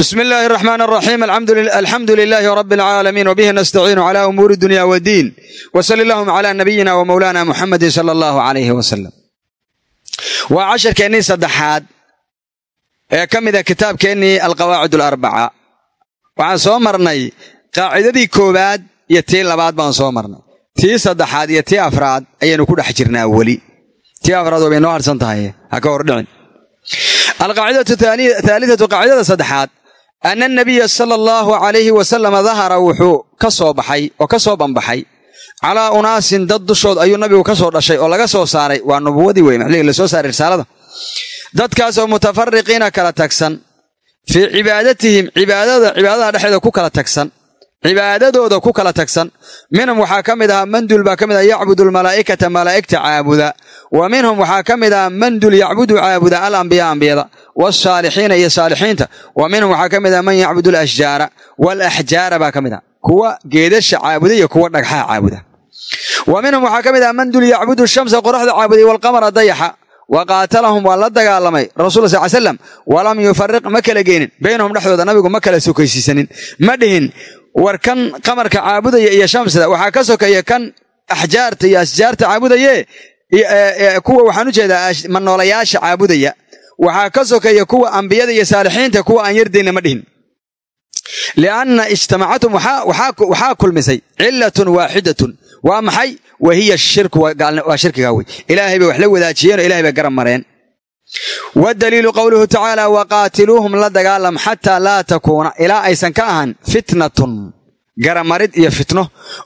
bismi illaahi araxmaan araxiim alxamdu lilaahi rabbi alcaalamiin wbihi nastaciinu cala umuuri dunya wddiin wsali allahuma cala nabiyina wa mowlana muxamedin sala allahu alayhi wasalam waa casharkeennii saddexaad ee ka mida kitaabkeennii alqawaacid alarbaca waxaan soo marnay qaacidadii koowaad iyo tii labaad baan soo marnay. Tii saddexaad iyo tii afraad ayaynu ku dhex jirnaa weli. Tii afraad waa bay noo harsan tahay ana anabiya sala allahu calayhi wasalama dahara wuxuu ka soo baxay oo ka soo banbaxay calaa unaasin dad dushood ayuu nabigu ka soo dhashay oo laga soo saaray waa nubuwadii wey maxliga la soo saaray risaalada dadkaasoo mutafariqiina kala tagsan fii cibaadatihim cibaadada cibaadada dhexeeda ku kala tagsan cibaadadooda ku kala tagsan. Minhum waxaa ka mid ahaa mandul baa ka mid aha yacbudu almalaa'ikata malaa'igta caabuda. Wa minhum waxaa ka mid aha mandul yacbudu caabuda alambiyaa ambiyada wasaalixiina iyo saalixiinta. Wa minhum waxaa ka mid aha man yacbudu alashjaara waalaxjaara baa ka mid aha kuwa geedasha caabuda iyo kuwa dhagxaha caabuda. Wa minhum waxaa ka mid aha mandul yacbudu shamsa qoraxda caabuday walqamara dayaxa. Wa waa la dagaalamay rasul sal slam walam yufariq ma kala geenin. Baynahum dhexdooda nabigu ma kala sokaysiisanin. Ma dhihin war kan qamarka caabudaya iyo shamsida waxaa ka sokeeya kan axjaarta iyo asjaarta caabudaye kuwa waxaan u jeedaa manoolayaasha caabudaya. Waxaa ka sokeeya kuwa ambiyada iyo saalixiinta kuwa aan yardayna ma dhihin. Lianna ijtamacatum waxaa kulmisay cilatun waaxidatun. Waa maxay? Wa hiya shirku waa shirkiga wey. Ilaahay bay wax la wadaajiyeen oo ilahay bay garab mareen wadaliilu qowluhu tacaala waqaatiluuhum la dagaalam xataa laa takuuna ilaa aysan ka ahan fitnatun garamarid iyo fitno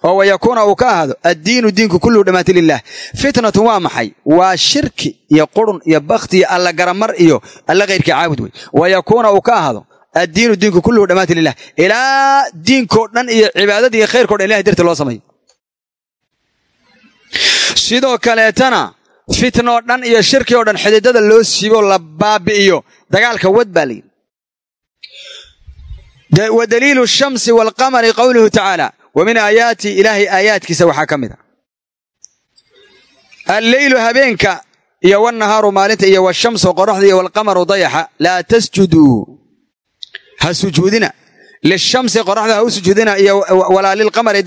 oo wayakuuna uu ka ahaado addiinu diinku kulluhu dhammaati lilah fitnatun waa maxay waa shirki iyo qurun iyo bakti iyo alla garamar iyo alla khayrkii caabud wey wayakuuna uu ka ahaado addiinu diinku kulluhu dhammaati lilah ilaa diinkoo dhan iyo cibaadadii iyo khayrkao dhan ilahay darti loo samayo sidoo kaleetana fitnoo dhan iyo shirki oo dhan xididada loo siibo la baabi'iyo. Dagaalka wad baa layidhi. Wa daliilu shamsi waalqamari qowluhu tacaala wa min aayaati ilaahay aayaadkiisa waxaa ka mid a. Alleylu habeenka iyo wannahaaru maalinta iyo washamsu qoraxda iyo waalqamaru dayaxa laa tasjuduu ha sujuudina. Lishamsi qoraxda ha u sujuudina iyo walaa lilqamari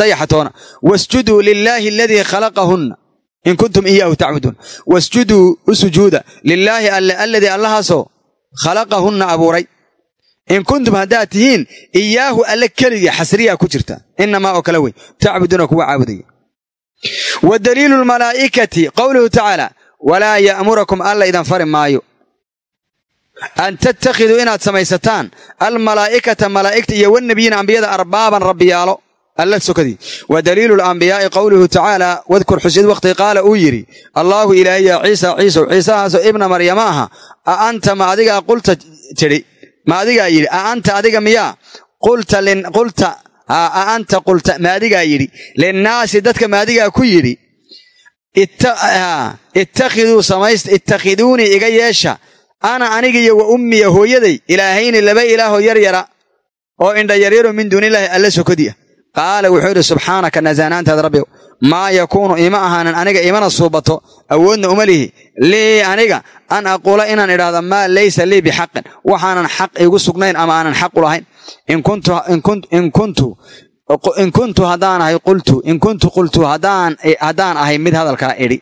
dayaxa toona. Wasjuduu lilaahi aladii khalaqahunna in kuntum iyaahu tacbuduun wasjuduu u sujuuda lilaahi alle alladii allahaasoo khalaqahunna abuuray in kuntum haddaad tihiin iyaahu alle keligii xasriyaa ku jirta inamaa oo kale wey tacbuduuna kuwa caabudaya wa daliilu lmalaa'ikati qowluhu tacaala walaa ya'murakum alla idan fari maayo an tattakhiduu inaad samaysataan almalaa'ikata malaa'igta iyo wannebiyiina ambiyada arbaaban rabbiyaalo alla sokadii wa daliilu lambiyaai qowluhu tacaala wadkur xusid waqti qaala uu yidhi allaahu ilaahay ciisa ciisow ciisahaasoo ibna maryama aha. A anta ma adigaa qulta tidhi? Ma adigaa yidhi a anta adiga miyaa? Qulta a anta qulta ma adigaa yidhi. Linnaasi dadka ma adigaa ku yidhi. Ittakhiduu samaysta ittakhiduunii iga yeesha. Ana anigiyo wa ummiya hooyaday ilaahayni laba ilaahoo yaryara oo indha yaryaro min duunilaahi alla sokodiya qaala wuxuu yidhi subxaanaka nasaanaantaada rabbiw maa yakuunu ima ahaanan aniga imana suubato. Awoodna uma lihi. Lii aniga an aquula inaan idhaahdo maa laysa lii bixaqin. Waxaanan xaq igu sugnayn ama aanan xaq u lahayn? In kuntu haddaan ahay qultu in kuntu qultu haddaan ahay mid hadalkaa idhi.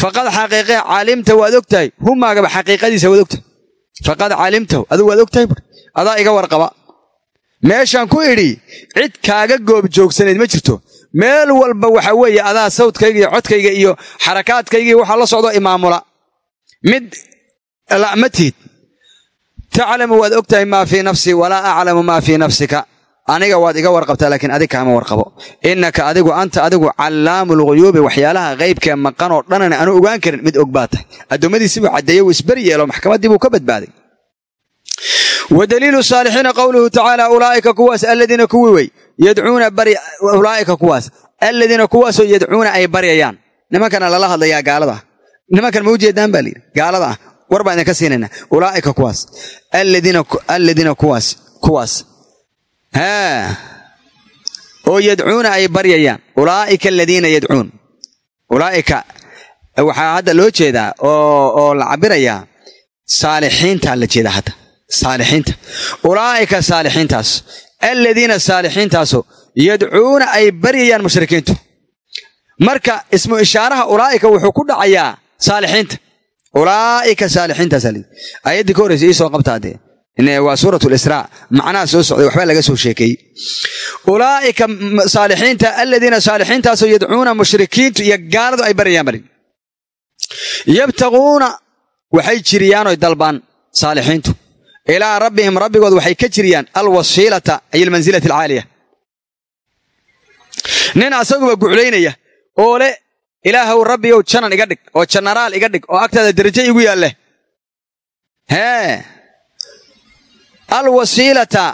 Faqad xaqiiqe caalimta waad og tahay humaagaba xaqiiqadiisa waad ogtahay. Faqad caalimtahu adigu waad og tahay bur adaa iga warqaba meeshaan ku idhi cid kaaga goob joogsanayd ma jirto. Meel walba waxa weeye adaa sawdkayga iyo codkayga iyo xarakaadkayga iyo waxaa la socdo imaamula. Mid ma tihid taclamu waad og tahay maa fii nafsii walaa aclamu maa fii nafsika. Aniga waad iga warqabtaa laakiin adig kaama warqabo. Innaka adigu anta adigu callaamu lghuyuubi waxyaalaha qaybkee maqan oo dhanana aanu ogaan karin mid og baa tahay. Addoommadiisibuu caddeeye wuu isberi yeelo maxkamaddii buu ka badbaaday wa daliilu saalixiina qowluhu tacaala ulaa'ika kuwaas alladiina kuwii wey yadcuuna bari ulaa'ika kuwaas alladiina kuwaasoo yadcuuna ay baryayaan nimankana lala hadlayaa gaalada ah nimankan ma ujeedaan baa layidhi gaalada ah war baan idinka siinaynaa ulaa'ika kuwaas alladiina kuwaas kuwaas haa oo yadcuuna ay baryayaan ulaa'ika aladiina yadcuun ulaa'ika waxaa hadda loo jeedaa oo la cabirayaa saalixiintaa la jeedaa hadda saalixiinta. Ulaa'ika saalixiintaas. Aladiina saalixiintaaso yadcuuna ay baryayaan mushrikiintu. Marka ismu ishaaraha ulaa'ika wuxuu ku dhacayaa saalixiinta. Ulaa'ika saalixiintaasa lii ayaddii ka horreysa iisoo qabtaa dee waa suurat lisraa macnaha soo socday waxbaa laga soo sheekeeyey ulaa'ika saalixiinta aladiina saalixiintaasoo yadcuuna mushrikiintu iyo gaaladu ay baryayaan bari. Yabtaguuna waxay jiriyaan dalbaan saalixiintu ilaa rabbihim rabbigood waxay ka jiriyaan alwasiilata ay almansilati alcaaliya nin asaguba guclaynaya oo le ilaahow rabbiyow janan iga dhig oo janaraal iga dhig oo agtaada derajo igu yaalle hee alwasiilata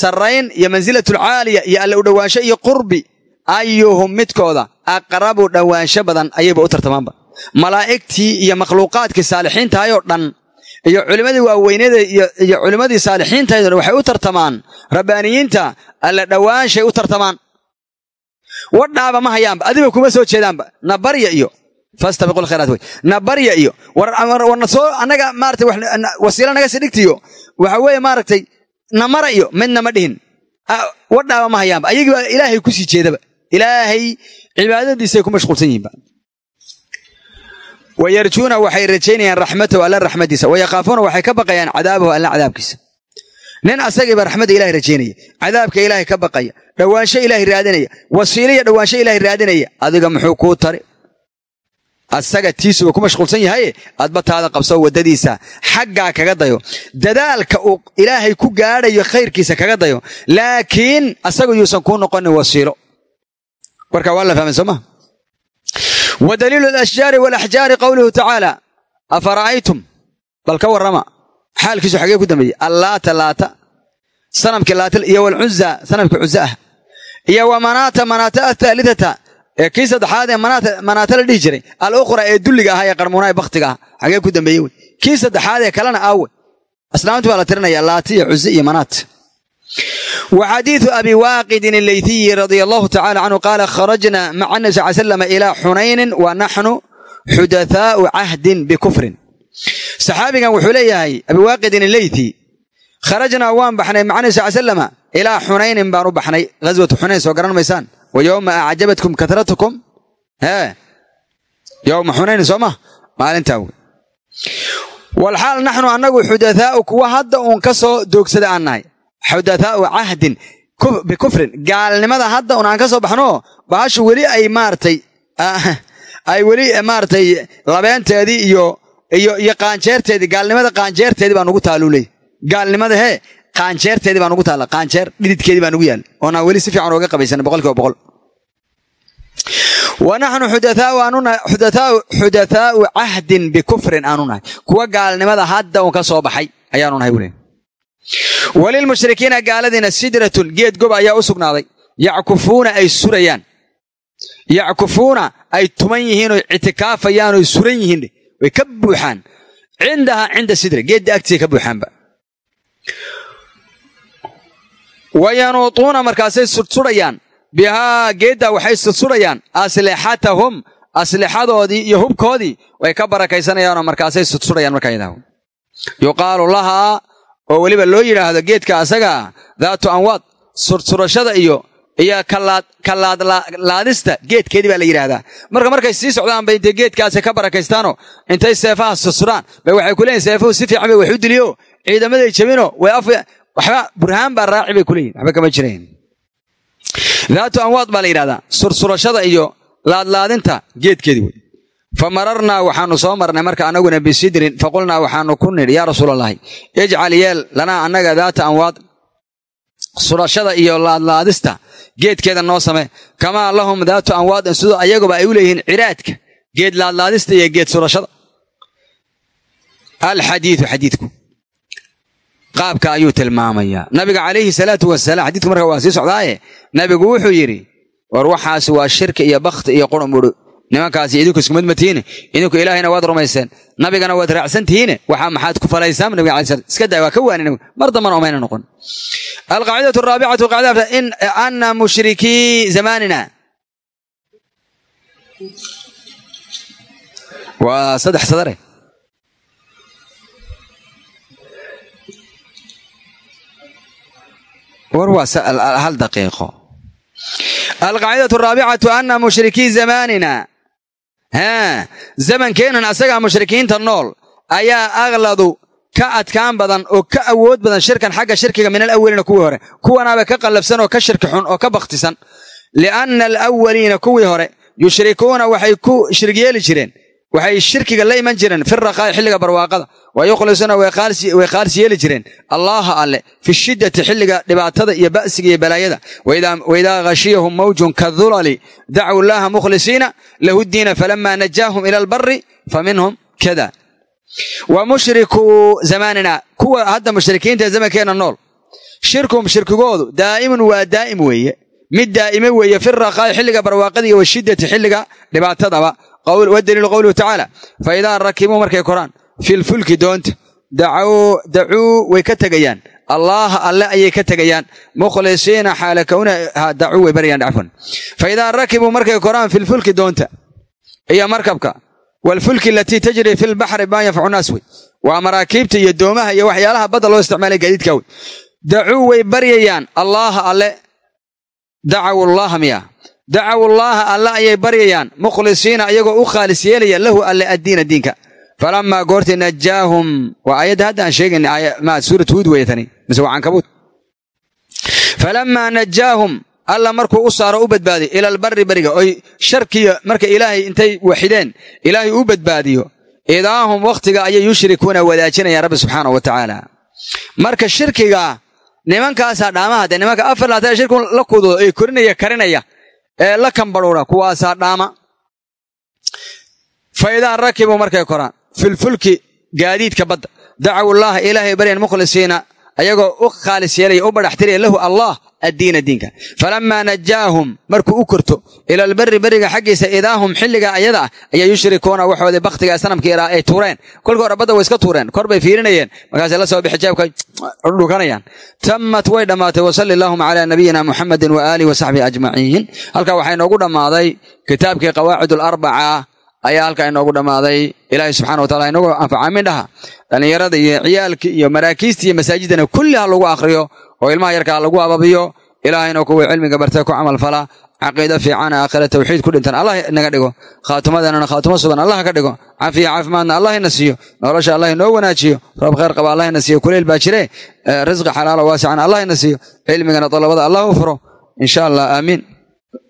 sarrayn iyo mansilatulcaaliya iyo alle u dhowaansho iyo qurbi ayuhum midkooda aqrabu dhowaansho badan ayayba u tartamaanba malaa'igtii iyo makhluuqaadkii saalixiintahayoo dhan iyo culimmadii waaweyneeda iyo culimmadii saalixiintahaydoo dhan waxay u tartamaan. Rabbaaniyiinta alle dhowaanshay u tartamaan. Wadhaaba ma hayaanba adiga kuma soo jeedaanba. Nabarya iyo fastabiqu lkhayraat wey. Nabarya iyo warna soo annaga maaratay wasiilo naga sii dhigtiyo. Waxa weeye maaragtay namara iyo midna ma dhihin. Wadhaaba ma hayaanba. Ayagiiba ilaahay ku sii jeedaba. Ilaahay cibaadadiisay ku mashquulsan yihiinba wayarjuuna waxay rajaynayaan raxmatahu alla raxmadiisa. Wayakaafuuna waxay ka baqayaan cadaabahu alla cadaabkiisa. Nin asagiiba raxmadda ilahay rajaynaya. Cadaabka ilaahay ka baqaya. Dhowaansho ilaahay raadinaya. Wasiilo iyo dhowaansho ilaahay raadinaya. Adiga muxuu kuu tari? Asaga tiisuba ku mashquulsan yahaye adba taada qabso waddadiisa. Xaggaa kaga dayo. Dadaalka uu ilaahay ku gaadhayo khayrkiisa kaga dayo. Laakiin asagu yuusan kuu noqonin wasiilo. Warkaa waa la fahmay soo maa wa daliilu alashjaari waalaxjaari qowluhu tacaala afara'aytum bal ka warrama xaalkiisu xagee ku dambeeyey allaata laata sanamkii laata iyo walcuza sanamkii cuza ah iyo wa manaata manaata athaalithata ee kii saddexaad ee manaata la dhihi jiray al ukhra ee dulliga ahaa ee qarmuunaha ee bakhtiga ah xagee ku dambeeye wey kii saddexaad ee aawe aslaamtu baa la tirinaya iyo manaat wa xadiidu abi waaqidin allaythiyi radia allahu tacala canhu qaala kharajna maca nabi sal slam ilaa xunaynin wa naxnu xudathaau cahdin bikufrin saxaabigan wuxuu leeyahay abiwaaqidin aleythi kharajnaa waan baxnay maca nabi sal slama ilaa xunaynin baan u baxnay. Ghaswatu xunayn soo garan maysaan? Wa yowma acjabatkum katratukum hee yowma xunayn soo ma? Maalintaa wey walxaal naxnu annagu xudathaau kuwa hadda uun ka xudathaau cahdin bikufrin. Gaalnimada hadda un aan ka soo baxno bahashu weli ay maaratay ay weli maaratay labeenteedii iyo iyo qaanjeerteedii gaalnimada qaanjeerteedii baa nugu taaluley gaalnimada hee qaanjeerteedii baa nugu taalla. Qaanjeer dhididkeedii baa nugu yaal. Oonaa weli si fiican ooga qabaysanay boqol kiiba boqol. Wa naxnu xudathaau cahdin bikufrin aanu nahay. Kuwa gaalnimada hadda un ka soo baxay ayaanu nahay wule walilmushrikiina gaaladiina sidratun geed goba ayaa u sugnaaday. yackufuuna ay surayaan. yackufuuna ay tuman yihiin oo ictikaafayaan oo suran yihiin way ka buuxaan. cindahaa cinda sidra geedda agtiisa ka buuxaanba. wa yanuutuuna markaasay sudhsudhayaan bihaa geeddaa waxay sudhsudhayaan aslixatahum aslixadoodii iyo hubkoodii way ka barakaysanayaanoo markaasay sudhsudhayaan markaa yuqaalu lahaa oo weliba loo yidhaahdo geedka asagaa daatu anwaad sudhsudhashada iyo iyo kalaadlaadista geedkeedii baa la yidhaahdaa. Marka markay sii socdaan bay dee geedkaasi ka barakaystaanoo intay seefaha sudhsudhaan bay waxay ku leeyihiin seefuhu si fiican bay wax u diliyo ciidamaday jabino waxba burhaan baa raaci bay ku leeyihiin waxba kama jireen. Daatu anwaad baa la yidhahdaa sursurashada iyo laadlaadinta geedkeedii wey fa mararnaa waxaanu soo marnay marka annaguna bisidrin faqulnaa waxaanu ku nidhi yaa rasuulallaahi ijcal yeel lanaa annaga daata anwaad surashada iyo laadlaadista geedkeeda noo samee kamaa lahum daatu anwaadin sidoo ayaguba ay u leeyihiin ciraadka geed laadlaadista iyo geed surashada alxadiidu xadiidku qaabka ayuu tilmaamayaa nabiga calayhi salaatu wasalaam xadiidku marka waa sii socdaaye nabigu wuxuu yidhi war waxaas waa shirki iyo bakhti iyo qurumudhu nimankaasi idinku iskumid ma tihiine idinku ilaahayna waad rumayseen nabigana waad raacsan tihiine waxaa maxaad ku falaysaan nabiga alai slam iska daa waa ka waani mar dambana umayna noqon. Alqaacidatu araabicatu qaacida in ana mushrikii zamanina waa saddex sadare. War waa hal daqiiqo. Alqaacidatu araabicatu ana mushrikii zamaanina. haa zamankeennan asagaa mushrikiinta nool ayaa akladu ka adkaan badan oo ka awood badan shirkan xagga shirkiga min alawaliina kuwii hore. Kuwanaaba ka qallafsan oo ka shirki xun oo ka bakhtisan. Lianna alawaliina kuwii hore yushrikuuna waxay ku shirig yeeli jireen waxay shirkiga la iman jireen fi raqaa'i xilliga barwaaqada wa yukhlisuuna way khaalis yeeli jireen allaha alle fi shiddati xilliga dhibaatada iyo ba'siga iyo balaayada waidaa khashiyahum mawjun kadulali dacuu llaha mukhlisiina lahu ddiina falama najaahum ila albari faminhum kada wa mushrikuu zamaanina kuwa hadda mushrikiinta zamankeenna nool shirkum shirkigoodu daa'imun waa daa'im weeye mid daa'ime weeye fi raqaa'i xilliga barwaaqada iyo washiddati xilliga dhibaatadaba wadaliilu qowluhu tacaala fa idaa rakibuu markay koraan filfulki doonta dacuu way ka tegayaan allaha alle ayay ka tegayaan mukhlisiina xaala kowna dacuu way baryaan cafwan fa idaa rakibuu markay koraan filfulki doonta iyo markabka waalfulki alatii tajri fi lbaxri maa yanfacu naas wey waa maraakiibta iyo doomaha iyo waxyaalaha badda loo isticmaalay gaadiidka wey dacuu way baryayaan. allaha alle dacaw llaha miya dacaw llaaha alle ayay baryayaan mukhlisiina ayagoo u khaalis yeelaya lahu alle addiina diinka falamaa goortii najaahum waa aayadda hadda aan sheegayna suurat huud weeye tani mise waa cankabuud falamaa najaahum alla markuu u saaro u badbaadiyo ila albarri beriga oy sharkiya marka ilaahay intay waxideen ilaahay u badbaadiyo idaahum wakhtiga ayay yushrikuuna wadaajinayaan rabbi subxaanahu wa tacaala marka shirkiga nimankaasaa dhaamaha dee nimanka afar laatan shirku la kudoodo ee korinaya karinaya ee la kambaruura kuwaasaa dhaama. Fa idaa rakibuu markay koraan. Filfulki gaadiidka badda. Dacaw llaaha ilaahay baryan mukhlisiina ayagoo u khaalis yeelaya u badhaxtiraya lahu allah addiina diinka. Falamaa najaahum markuu u korto ila albarri beriga xaggiisa idaahum xilliga ayada ah ayaa yushrikuuna waxoodii bakhtiga sanamka yaraa ay tuureen. Hore badda way iska tuureen kor bay fiirinayeen. Markaasay la soo bixi jeebka dhukanayaan. Tammat way dhammaatay wasali allahuma calaa nabiyina muxamedin wa aalihi wasaxbihi ajmaciin. Halkaa waxaa inoogu dhammaaday kitaabkii qawaacid alarbaca ayaa halkaa inoogu dhammaaday. Ilaahay subxana wa taala inoogu anfaca mindhaha. Dhallinyarada iyo ciyaalka iyo maraakiista iyo masaajidana kulli ha lagu akhriyo oo ilmaha yarkaa lagu ababiyo. Ilaahayna kuwii cilmiga bartay ku camal fala. Caqiido fiican aakhira tawxiid ku dhintan allah inaga dhigo. Khaatumadanana khaatumo sugan. Allah ka dhigo. Cafiya caafimaadna allah ina siiyo. Nolosha allah inoo wanaajiyo. Roob khayr qaba allah ina siiyo. Kuleyl baa jire. Risqi xalaalo waasican allah ina siiyo. Cilmigana dalabada allah u furo. Insha allah aamiin